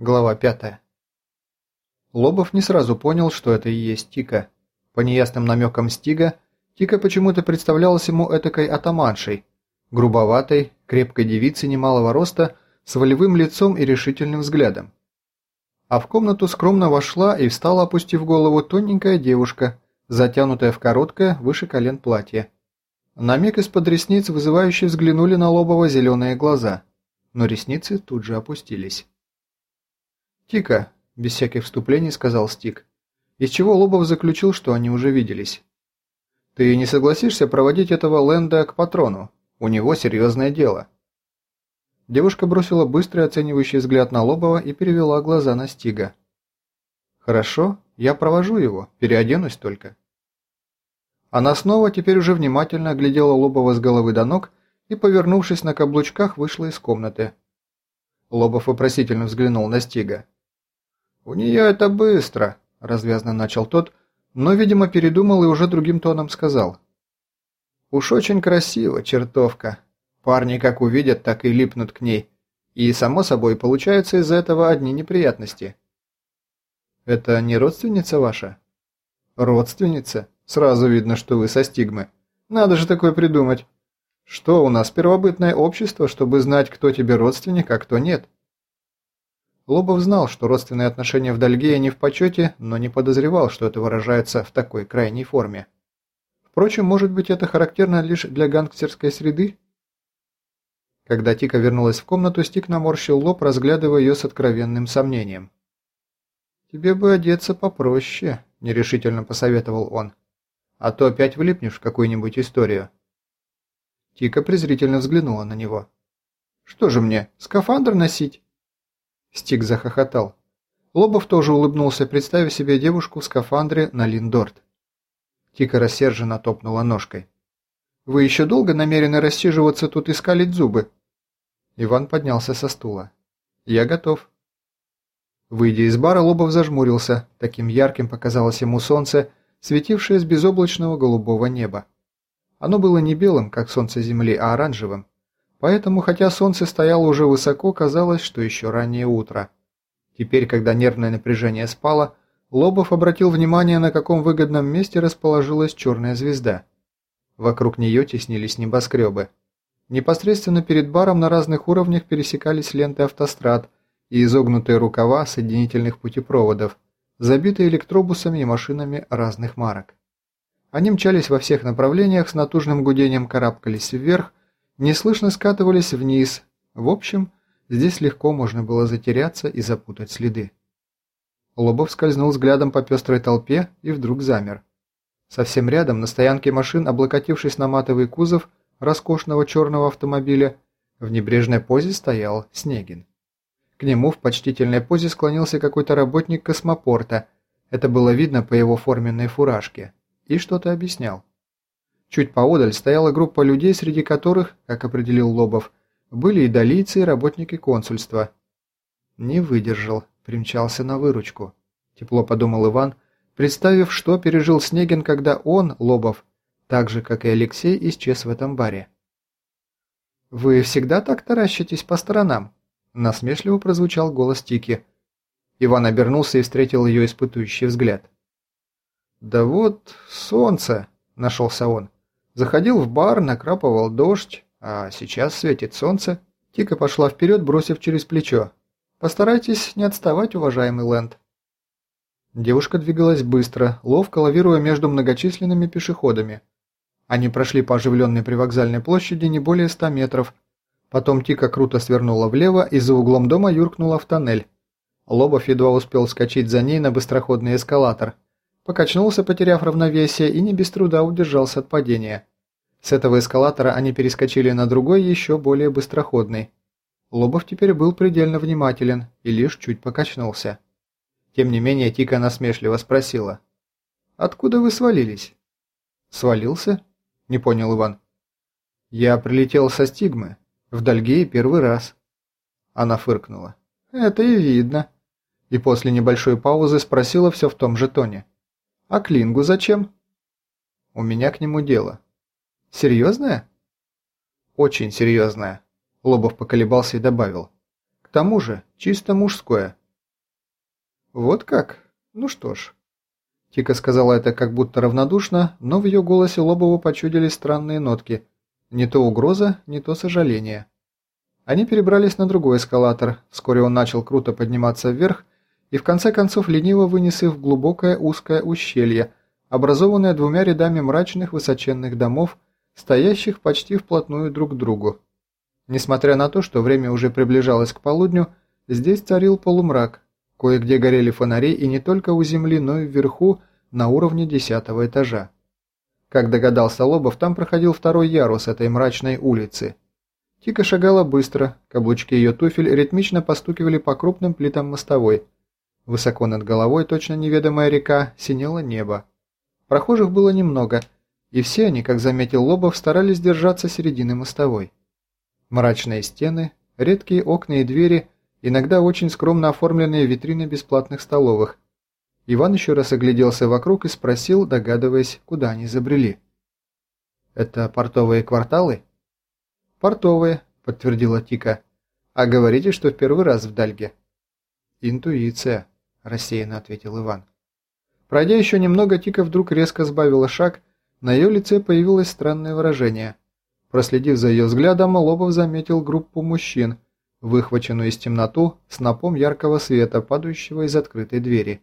Глава 5. Лобов не сразу понял, что это и есть Тика. По неясным намекам Стига, Тика почему-то представлялась ему этакой атаманшей, грубоватой, крепкой девицей немалого роста, с волевым лицом и решительным взглядом. А в комнату скромно вошла и встала, опустив голову, тоненькая девушка, затянутая в короткое, выше колен платье. На миг из-под ресниц вызывающе взглянули на Лобова зеленые глаза, но ресницы тут же опустились. «Тика», – без всяких вступлений сказал Стик, из чего Лобов заключил, что они уже виделись. «Ты не согласишься проводить этого Лэнда к патрону? У него серьезное дело». Девушка бросила быстрый оценивающий взгляд на Лобова и перевела глаза на Стига. «Хорошо, я провожу его, переоденусь только». Она снова теперь уже внимательно оглядела Лобова с головы до ног и, повернувшись на каблучках, вышла из комнаты. Лобов вопросительно взглянул на Стига. «У нее это быстро», – развязно начал тот, но, видимо, передумал и уже другим тоном сказал. «Уж очень красиво, чертовка. Парни как увидят, так и липнут к ней. И, само собой, получаются из-за этого одни неприятности». «Это не родственница ваша?» «Родственница? Сразу видно, что вы со стигмы. Надо же такое придумать. Что у нас, первобытное общество, чтобы знать, кто тебе родственник, а кто нет?» Лобов знал, что родственные отношения в Дальгее не в почете, но не подозревал, что это выражается в такой крайней форме. Впрочем, может быть это характерно лишь для гангстерской среды? Когда Тика вернулась в комнату, Стик наморщил лоб, разглядывая ее с откровенным сомнением. «Тебе бы одеться попроще», – нерешительно посоветовал он. «А то опять влипнешь в какую-нибудь историю». Тика презрительно взглянула на него. «Что же мне, скафандр носить?» Стик захохотал. Лобов тоже улыбнулся, представив себе девушку в скафандре на Линдорт. Тика рассерженно топнула ножкой. «Вы еще долго намерены рассиживаться тут и скалить зубы?» Иван поднялся со стула. «Я готов». Выйдя из бара, Лобов зажмурился. Таким ярким показалось ему солнце, светившее с безоблачного голубого неба. Оно было не белым, как солнце Земли, а оранжевым. Поэтому, хотя солнце стояло уже высоко, казалось, что еще раннее утро. Теперь, когда нервное напряжение спало, Лобов обратил внимание, на каком выгодном месте расположилась черная звезда. Вокруг нее теснились небоскребы. Непосредственно перед баром на разных уровнях пересекались ленты автострад и изогнутые рукава соединительных путепроводов, забитые электробусами и машинами разных марок. Они мчались во всех направлениях, с натужным гудением карабкались вверх, неслышно скатывались вниз. В общем, здесь легко можно было затеряться и запутать следы. Лобов скользнул взглядом по пестрой толпе и вдруг замер. Совсем рядом, на стоянке машин, облокотившись на матовый кузов роскошного черного автомобиля, в небрежной позе стоял Снегин. К нему в почтительной позе склонился какой-то работник космопорта, это было видно по его форменной фуражке, и что-то объяснял. Чуть поодаль стояла группа людей, среди которых, как определил Лобов, были и долийцы, и работники консульства. Не выдержал, примчался на выручку. Тепло подумал Иван, представив, что пережил Снегин, когда он, Лобов, так же, как и Алексей, исчез в этом баре. «Вы всегда так таращитесь по сторонам?» Насмешливо прозвучал голос Тики. Иван обернулся и встретил ее испытующий взгляд. «Да вот, солнце!» – нашелся он. Заходил в бар, накрапывал дождь, а сейчас светит солнце. Тика пошла вперед, бросив через плечо. «Постарайтесь не отставать, уважаемый Лэнд». Девушка двигалась быстро, ловко лавируя между многочисленными пешеходами. Они прошли по оживленной привокзальной площади не более ста метров. Потом Тика круто свернула влево и за углом дома юркнула в тоннель. Лобов едва успел скачать за ней на быстроходный эскалатор – покачнулся, потеряв равновесие, и не без труда удержался от падения. С этого эскалатора они перескочили на другой, еще более быстроходный. Лобов теперь был предельно внимателен и лишь чуть покачнулся. Тем не менее, Тика насмешливо спросила. «Откуда вы свалились?» «Свалился?» – не понял Иван. «Я прилетел со стигмы. В Дальгее первый раз». Она фыркнула. «Это и видно». И после небольшой паузы спросила все в том же тоне. А Клингу зачем? У меня к нему дело. Серьезное? Очень серьезное. Лобов поколебался и добавил. К тому же, чисто мужское. «Вот как? Ну что ж». Тика сказала это как будто равнодушно, но в ее голосе Лобову почудились странные нотки. Не то угроза, не то сожаление. Они перебрались на другой эскалатор, вскоре он начал круто подниматься вверх, и в конце концов лениво вынес их в глубокое узкое ущелье, образованное двумя рядами мрачных высоченных домов, стоящих почти вплотную друг к другу. Несмотря на то, что время уже приближалось к полудню, здесь царил полумрак, кое-где горели фонари и не только у земли, но и вверху, на уровне десятого этажа. Как догадался Лобов, там проходил второй ярус этой мрачной улицы. Тика шагала быстро, каблучки ее туфель ритмично постукивали по крупным плитам мостовой. Высоко над головой, точно неведомая река, синело небо. Прохожих было немного, и все они, как заметил Лобов, старались держаться середины мостовой. Мрачные стены, редкие окна и двери, иногда очень скромно оформленные витрины бесплатных столовых. Иван еще раз огляделся вокруг и спросил, догадываясь, куда они забрели. «Это портовые кварталы?» «Портовые», — подтвердила Тика. «А говорите, что в первый раз в Дальге?» «Интуиция», — рассеянно ответил Иван. Пройдя еще немного, Тика вдруг резко сбавила шаг, на ее лице появилось странное выражение. Проследив за ее взглядом, Лобов заметил группу мужчин, выхваченную из темноту снопом яркого света, падающего из открытой двери.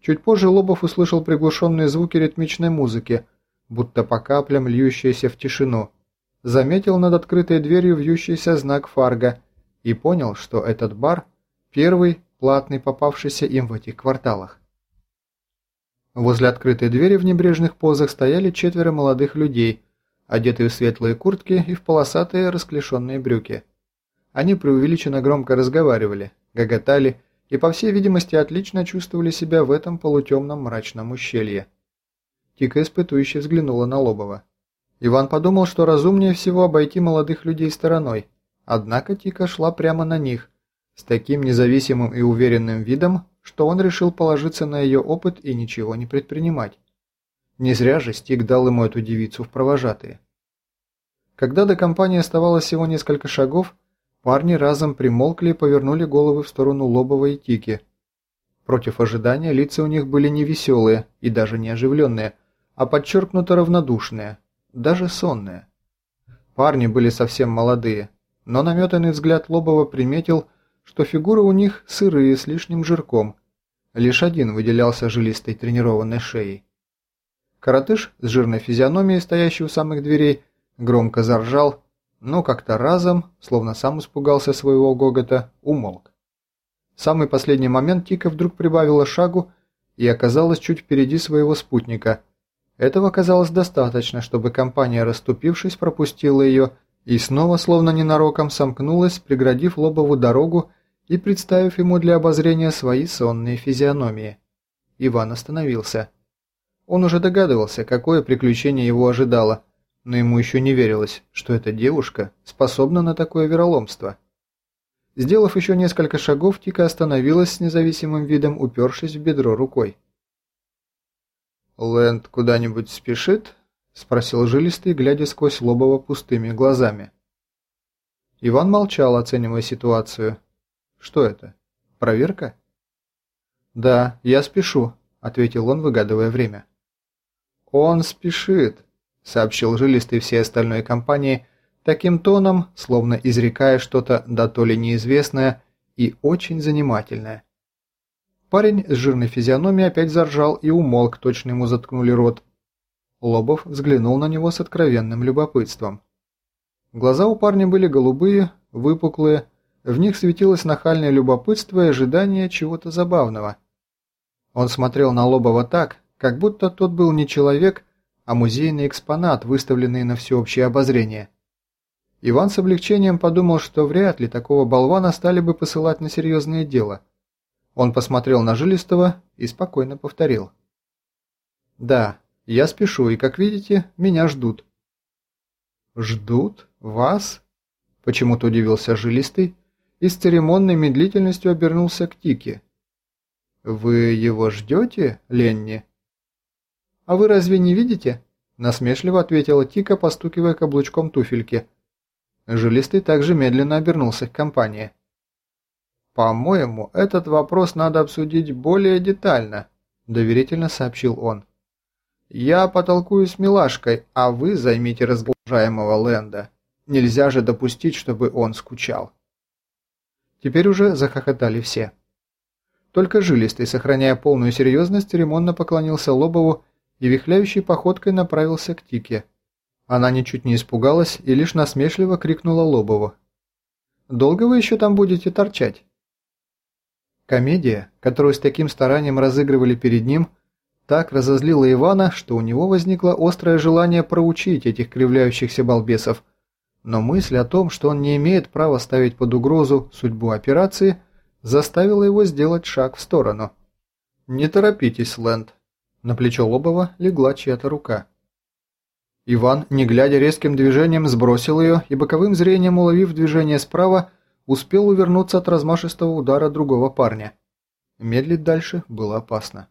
Чуть позже Лобов услышал приглушенные звуки ритмичной музыки, будто по каплям льющиеся в тишину. Заметил над открытой дверью вьющийся знак фарго и понял, что этот бар – первый платный попавшийся им в этих кварталах. Возле открытой двери в небрежных позах стояли четверо молодых людей, одетые в светлые куртки и в полосатые расклешенные брюки. Они преувеличенно громко разговаривали, гоготали и, по всей видимости, отлично чувствовали себя в этом полутемном мрачном ущелье. Тика испытующе взглянула на Лобова. Иван подумал, что разумнее всего обойти молодых людей стороной, однако Тика шла прямо на них, с таким независимым и уверенным видом, что он решил положиться на ее опыт и ничего не предпринимать. Не зря же Стик дал ему эту девицу в провожатые. Когда до компании оставалось всего несколько шагов, парни разом примолкли и повернули головы в сторону Лобова и Тики. Против ожидания лица у них были не веселые и даже не оживленные, а подчеркнуто равнодушные, даже сонные. Парни были совсем молодые, но наметанный взгляд Лобова приметил, что фигуры у них сырые с лишним жирком. Лишь один выделялся жилистой тренированной шеей. Коротыш с жирной физиономией, стоящий у самых дверей, громко заржал, но как-то разом, словно сам испугался своего гогота, умолк. В самый последний момент Тика вдруг прибавила шагу и оказалась чуть впереди своего спутника. Этого оказалось достаточно, чтобы компания, расступившись, пропустила ее и снова, словно ненароком, сомкнулась, преградив лобовую дорогу и представив ему для обозрения свои сонные физиономии. Иван остановился. Он уже догадывался, какое приключение его ожидало, но ему еще не верилось, что эта девушка способна на такое вероломство. Сделав еще несколько шагов, Тика остановилась с независимым видом, упершись в бедро рукой. «Лэнд куда-нибудь спешит?» – спросил жилистый, глядя сквозь Лобова пустыми глазами. Иван молчал, оценивая ситуацию. Что это? Проверка? Да, я спешу, ответил он, выгадывая время. Он спешит, сообщил жилистый всей остальной компании таким тоном, словно изрекая что-то да то ли неизвестное и очень занимательное. Парень с жирной физиономией опять заржал и умолк, точно ему заткнули рот. Лобов взглянул на него с откровенным любопытством. Глаза у парня были голубые, выпуклые, в них светилось нахальное любопытство и ожидание чего-то забавного. Он смотрел на Лобова так, как будто тот был не человек, а музейный экспонат, выставленный на всеобщее обозрение. Иван с облегчением подумал, что вряд ли такого болвана стали бы посылать на серьезное дело. Он посмотрел на Жилистого и спокойно повторил. «Да, я спешу, и, как видите, меня ждут». «Ждут? Вас?» – почему-то удивился Жилистый, и с церемонной медлительностью обернулся к Тике. «Вы его ждете, Ленни?» «А вы разве не видите?» – насмешливо ответила Тика, постукивая каблучком туфельки. Жилистый также медленно обернулся к компании. «По-моему, этот вопрос надо обсудить более детально», – доверительно сообщил он. «Я потолкую с милашкой, а вы займите разгружаемого Лэнда. Нельзя же допустить, чтобы он скучал». Теперь уже захохотали все. Только жилистый, сохраняя полную серьезность, церемонно поклонился Лобову и вихляющей походкой направился к Тике. Она ничуть не испугалась и лишь насмешливо крикнула Лобову. «Долго вы еще там будете торчать?» Комедия, которую с таким старанием разыгрывали перед ним, так разозлила Ивана, что у него возникло острое желание проучить этих кривляющихся балбесов, но мысль о том, что он не имеет права ставить под угрозу судьбу операции, заставила его сделать шаг в сторону. «Не торопитесь, Лэнд», на плечо Лобова легла чья-то рука. Иван, не глядя резким движением, сбросил ее и боковым зрением уловив движение справа, успел увернуться от размашистого удара другого парня. Медлить дальше было опасно.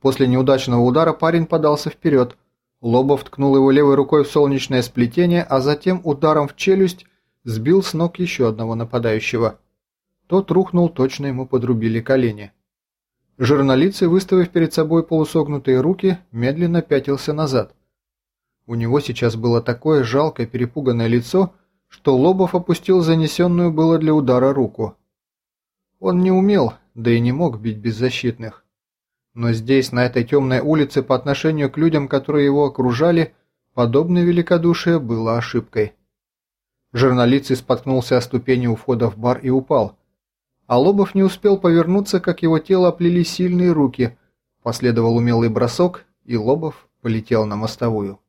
После неудачного удара парень подался вперед. Лобов ткнул его левой рукой в солнечное сплетение, а затем ударом в челюсть сбил с ног еще одного нападающего. Тот рухнул, точно ему подрубили колени. Журналицы, выставив перед собой полусогнутые руки, медленно пятился назад. У него сейчас было такое жалкое перепуганное лицо, что Лобов опустил занесенную было для удара руку. Он не умел, да и не мог бить беззащитных. Но здесь, на этой темной улице, по отношению к людям, которые его окружали, подобное великодушие было ошибкой. Журналист споткнулся о ступени у входа в бар и упал – а Лобов не успел повернуться, как его тело оплели сильные руки. Последовал умелый бросок, и Лобов полетел на мостовую.